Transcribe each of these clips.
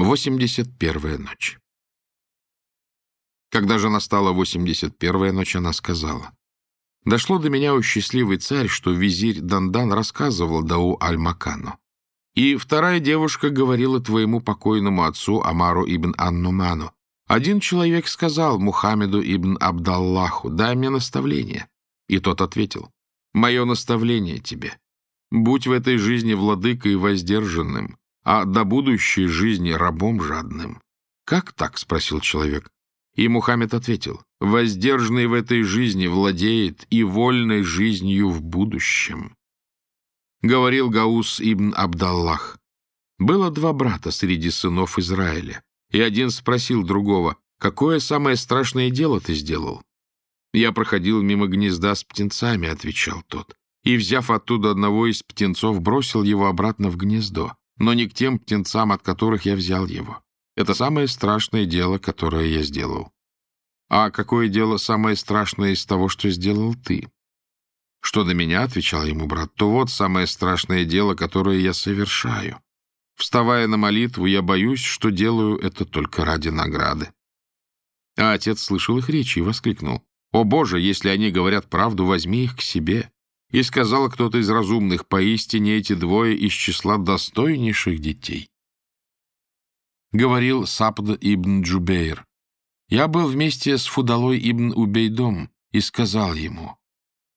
81-я ночь. Когда же настала 81-я ночь, она сказала, «Дошло до меня, о счастливый царь, что визирь Дандан рассказывал Дау Аль-Макану. И вторая девушка говорила твоему покойному отцу Амару ибн Аннуману, один человек сказал Мухаммеду ибн Абдаллаху, дай мне наставление. И тот ответил, мое наставление тебе. Будь в этой жизни владыкой воздержанным, а до будущей жизни рабом жадным. «Как так?» — спросил человек. И Мухаммед ответил, «Воздержанный в этой жизни владеет и вольной жизнью в будущем». Говорил Гаус ибн Абдаллах. Было два брата среди сынов Израиля, и один спросил другого, «Какое самое страшное дело ты сделал?» «Я проходил мимо гнезда с птенцами», — отвечал тот, и, взяв оттуда одного из птенцов, бросил его обратно в гнездо но не к тем птенцам, от которых я взял его. Это самое страшное дело, которое я сделал. А какое дело самое страшное из того, что сделал ты? Что до меня, — отвечал ему брат, — то вот самое страшное дело, которое я совершаю. Вставая на молитву, я боюсь, что делаю это только ради награды. А отец слышал их речи и воскликнул. «О, Боже, если они говорят правду, возьми их к себе. И сказал кто-то из разумных, поистине эти двое из числа достойнейших детей. Говорил Сапд ибн Джубейр. Я был вместе с Фудалой ибн Убейдом и сказал ему,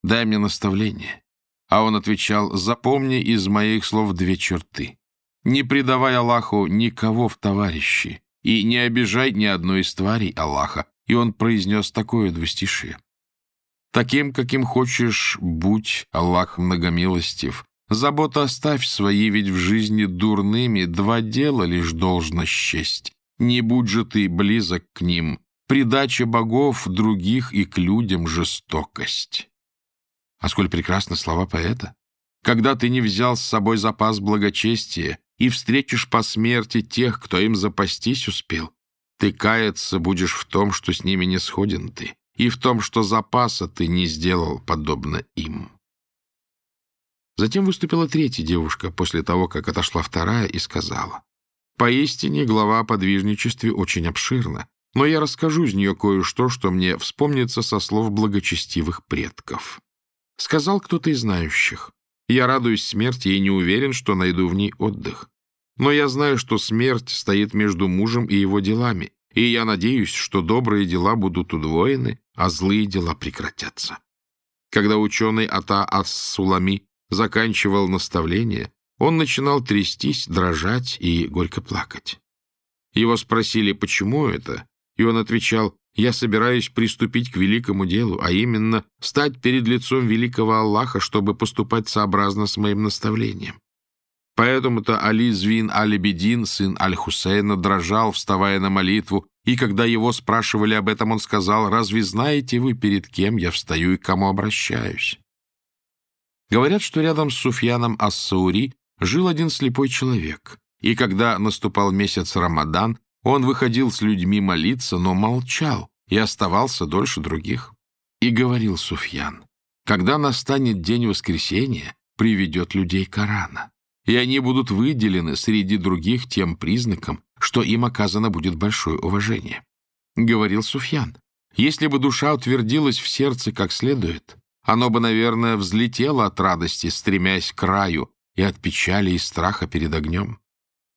дай мне наставление. А он отвечал, запомни из моих слов две черты. Не предавай Аллаху никого в товарищи и не обижай ни одной из тварей Аллаха. И он произнес такое двустишие. Таким, каким хочешь, будь, Аллах многомилостив. Забота оставь свои, ведь в жизни дурными два дела лишь должно счесть. Не будь же ты близок к ним, предача богов других и к людям жестокость. А сколь прекрасны слова поэта! Когда ты не взял с собой запас благочестия и встретишь по смерти тех, кто им запастись успел, ты каяться будешь в том, что с ними не сходен ты и в том, что запаса ты не сделал подобно им. Затем выступила третья девушка после того, как отошла вторая, и сказала, «Поистине глава о подвижничестве очень обширна, но я расскажу из нее кое-что, что мне вспомнится со слов благочестивых предков». Сказал кто-то из знающих, «Я радуюсь смерти и не уверен, что найду в ней отдых. Но я знаю, что смерть стоит между мужем и его делами, и я надеюсь, что добрые дела будут удвоены, а злые дела прекратятся. Когда ученый Ата Ас-Сулами заканчивал наставление, он начинал трястись, дрожать и горько плакать. Его спросили, почему это, и он отвечал, «Я собираюсь приступить к великому делу, а именно стать перед лицом великого Аллаха, чтобы поступать сообразно с моим наставлением. Поэтому-то Али Звин Аль-Бедин, сын Аль-Хусейна, дрожал, вставая на молитву, и когда его спрашивали об этом, он сказал, «Разве знаете вы, перед кем я встаю и к кому обращаюсь?» Говорят, что рядом с Суфьяном Ас-Саури жил один слепой человек, и когда наступал месяц Рамадан, он выходил с людьми молиться, но молчал и оставался дольше других. И говорил Суфьян, «Когда настанет день воскресения, приведет людей Корана» и они будут выделены среди других тем признаком, что им оказано будет большое уважение. Говорил Суфьян, если бы душа утвердилась в сердце как следует, оно бы, наверное, взлетело от радости, стремясь к краю, и от печали и страха перед огнем.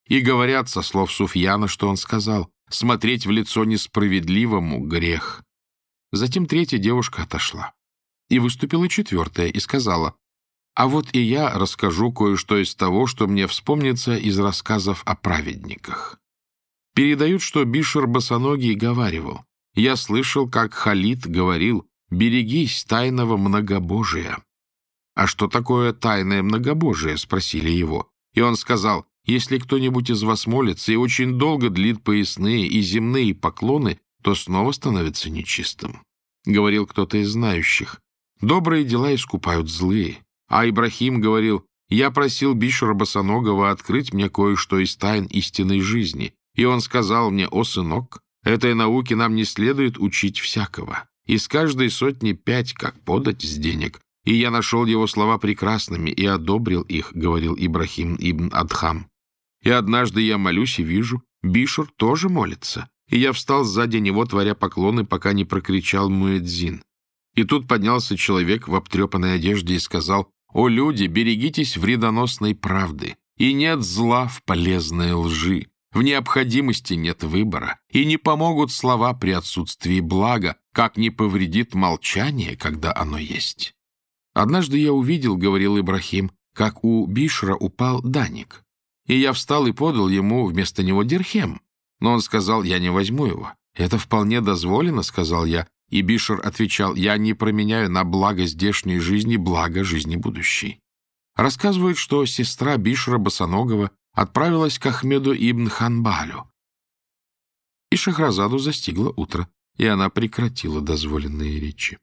И говорят со слов Суфьяна, что он сказал, смотреть в лицо несправедливому — грех. Затем третья девушка отошла. И выступила четвертая и сказала, а вот и я расскажу кое-что из того, что мне вспомнится из рассказов о праведниках. Передают, что Бишер Босоногий говаривал. Я слышал, как Халид говорил, «Берегись тайного многобожия». «А что такое тайное многобожие?» — спросили его. И он сказал, «Если кто-нибудь из вас молится и очень долго длит поясные и земные поклоны, то снова становится нечистым». Говорил кто-то из знающих. «Добрые дела искупают злые, а Ибрахим говорил, «Я просил Бишера Босоногова открыть мне кое-что из тайн истинной жизни, и он сказал мне, «О, сынок, этой науке нам не следует учить всякого. Из каждой сотни пять, как подать с денег. И я нашел его слова прекрасными и одобрил их», — говорил Ибрахим ибн Адхам. «И однажды я молюсь и вижу, Бишур тоже молится. И я встал сзади него, творя поклоны, пока не прокричал Муэдзин. И тут поднялся человек в обтрепанной одежде и сказал, «О, люди, берегитесь вредоносной правды, и нет зла в полезной лжи. В необходимости нет выбора, и не помогут слова при отсутствии блага, как не повредит молчание, когда оно есть. Однажды я увидел, — говорил Ибрахим, — как у Бишра упал Даник. И я встал и подал ему вместо него дирхем. Но он сказал, я не возьму его. Это вполне дозволено, — сказал я. И Бишер отвечал, я не променяю на благо здешней жизни благо жизни будущей. Рассказывают, что сестра Бишера Босоногова отправилась к Ахмеду ибн Ханбалю. И Шахразаду застигло утро, и она прекратила дозволенные речи.